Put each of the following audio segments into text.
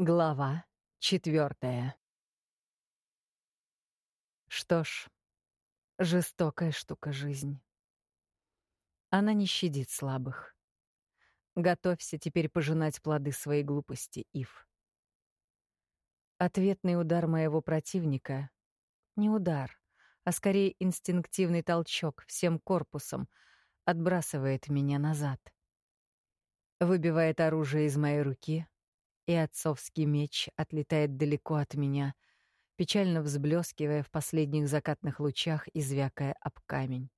Глава четвертая. Что ж, жестокая штука жизнь. Она не щадит слабых. Готовься теперь пожинать плоды своей глупости, Ив. Ответный удар моего противника — не удар, а скорее инстинктивный толчок всем корпусом отбрасывает меня назад. Выбивает оружие из моей руки — и отцовский меч отлетает далеко от меня, печально взблескивая в последних закатных лучах и звякая об камень.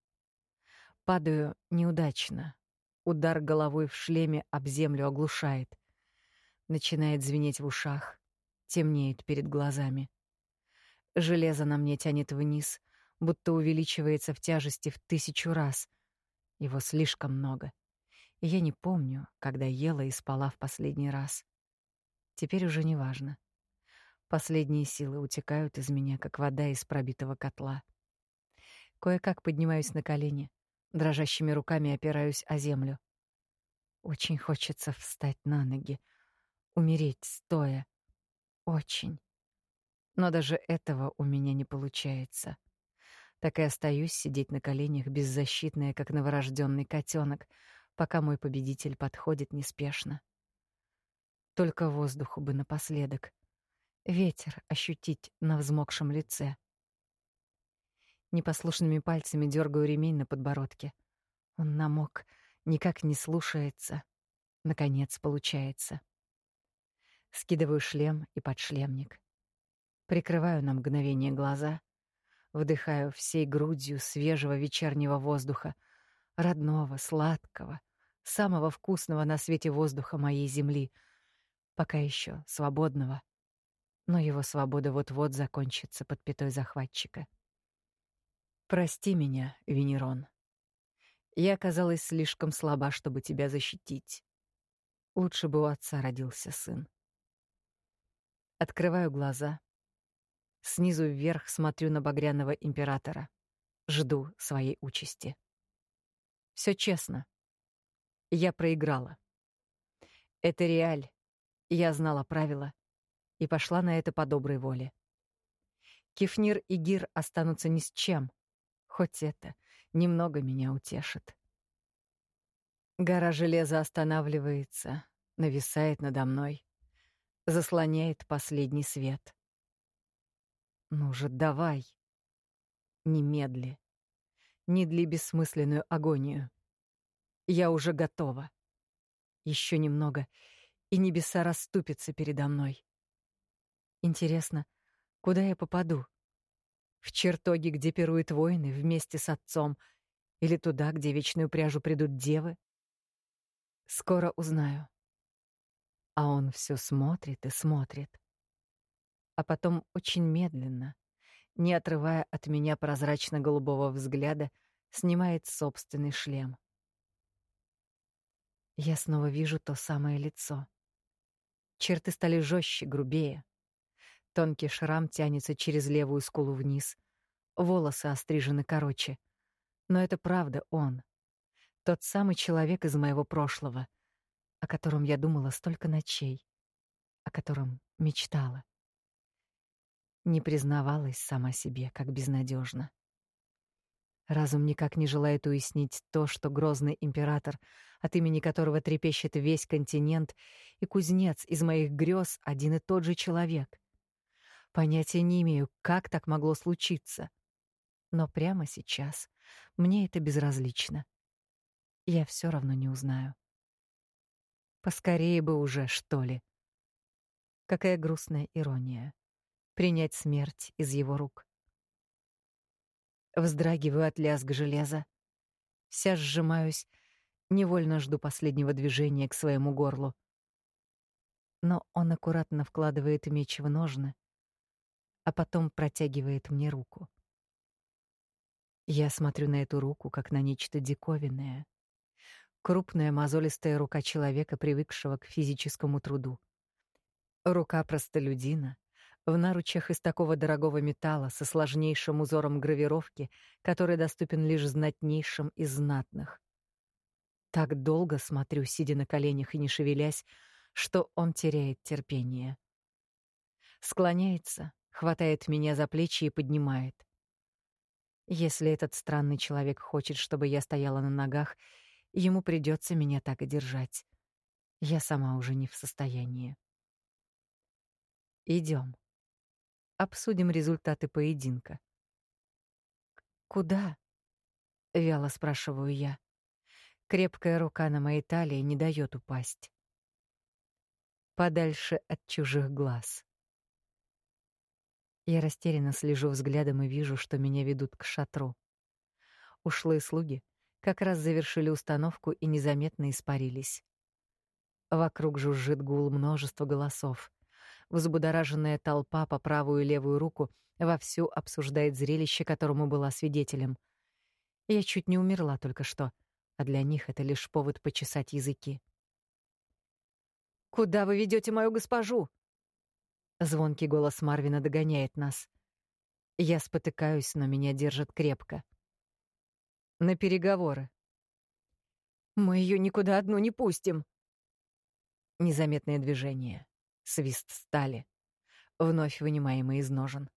Падаю неудачно. Удар головой в шлеме об землю оглушает. Начинает звенеть в ушах, темнеет перед глазами. Железо на мне тянет вниз, будто увеличивается в тяжести в тысячу раз. Его слишком много. И я не помню, когда ела и спала в последний раз. Теперь уже не важно. Последние силы утекают из меня, как вода из пробитого котла. Кое-как поднимаюсь на колени, дрожащими руками опираюсь о землю. Очень хочется встать на ноги, умереть стоя. Очень. Но даже этого у меня не получается. Так и остаюсь сидеть на коленях, беззащитная, как новорожденный котенок, пока мой победитель подходит неспешно. Только воздуху бы напоследок. Ветер ощутить на взмокшем лице. Непослушными пальцами дергаю ремень на подбородке. Он намок, никак не слушается. Наконец получается. Скидываю шлем и подшлемник. Прикрываю на мгновение глаза, вдыхаю всей грудью свежего вечернего воздуха, родного, сладкого, самого вкусного на свете воздуха моей земли — Пока еще свободного. Но его свобода вот-вот закончится под пятой захватчика. Прости меня, Венерон. Я оказалась слишком слаба, чтобы тебя защитить. Лучше бы у отца родился сын. Открываю глаза. Снизу вверх смотрю на багряного императора. Жду своей участи. Все честно. Я проиграла. Это реаль, я знала правила и пошла на это по доброй воле. Кефнир и Гир останутся ни с чем, хоть это немного меня утешит. Гора железа останавливается, нависает надо мной, заслоняет последний свет. Ну же, давай. Немедли. Не дли бессмысленную агонию. Я уже готова. Еще немного — и небеса расступятся передо мной. Интересно, куда я попаду? В чертоги, где пируют воины вместе с отцом, или туда, где вечную пряжу придут девы? Скоро узнаю. А он все смотрит и смотрит. А потом очень медленно, не отрывая от меня прозрачно-голубого взгляда, снимает собственный шлем. Я снова вижу то самое лицо. Черты стали жестче, грубее. Тонкий шрам тянется через левую скулу вниз. Волосы острижены короче. Но это правда он. Тот самый человек из моего прошлого, о котором я думала столько ночей, о котором мечтала. Не признавалась сама себе, как безнадежно. Разум никак не желает уяснить то, что грозный император, от имени которого трепещет весь континент, и кузнец из моих грез один и тот же человек. Понятия не имею, как так могло случиться. Но прямо сейчас мне это безразлично. Я все равно не узнаю. Поскорее бы уже, что ли. Какая грустная ирония. Принять смерть из его рук. Вздрагиваю от лязга железа. Вся сжимаюсь, невольно жду последнего движения к своему горлу. Но он аккуратно вкладывает меч в ножны, а потом протягивает мне руку. Я смотрю на эту руку, как на нечто диковинное. Крупная мозолистая рука человека, привыкшего к физическому труду. Рука простолюдина, в наручах из такого дорогого металла со сложнейшим узором гравировки, который доступен лишь знатнейшим из знатных. Так долго смотрю, сидя на коленях и не шевелясь, что он теряет терпение. Склоняется, хватает меня за плечи и поднимает. Если этот странный человек хочет, чтобы я стояла на ногах, ему придется меня так и держать. Я сама уже не в состоянии. Идем. Обсудим результаты поединка. Куда? вяло спрашиваю я. Крепкая рука на моей талии не дает упасть. Подальше от чужих глаз. Я растерянно слежу взглядом и вижу, что меня ведут к шатру. Ушлые слуги как раз завершили установку и незаметно испарились. Вокруг жужжит гул множества голосов. Взбудораженная толпа по правую и левую руку вовсю обсуждает зрелище, которому была свидетелем. Я чуть не умерла только что, а для них это лишь повод почесать языки. «Куда вы ведете мою госпожу?» Звонкий голос Марвина догоняет нас. Я спотыкаюсь, но меня держат крепко. На переговоры. Мы ее никуда одну не пустим. Незаметное движение свист стали, вновь вынимаемый из ножен.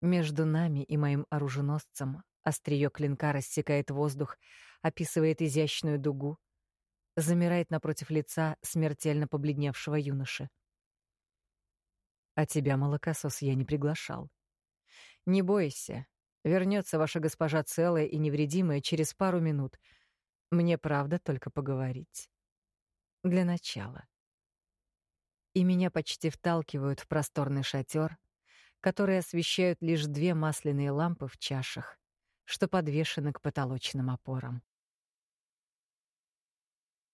Между нами и моим оруженосцем острие клинка рассекает воздух, описывает изящную дугу, замирает напротив лица смертельно побледневшего юноши. А тебя, молокосос, я не приглашал. Не бойся, вернется ваша госпожа целая и невредимая через пару минут. Мне правда только поговорить. Для начала и меня почти вталкивают в просторный шатер, который освещают лишь две масляные лампы в чашах, что подвешены к потолочным опорам.